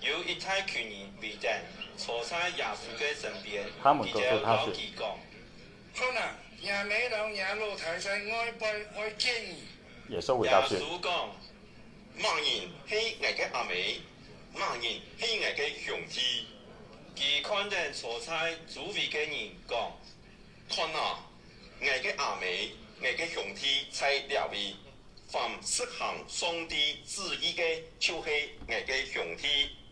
有太群人未定，坐在耶稣在身边，伊就老激讲，看呐，也美佬也路台在哀悲哀惊。耶稣讲，答说：“骂人欺伪的阿妹，骂人欺伪的兄弟，伊看见坐在主会的人讲，看呐，伪的阿妹，伪的兄弟在流泪，凡失行上帝旨意的，就是伪的兄弟。”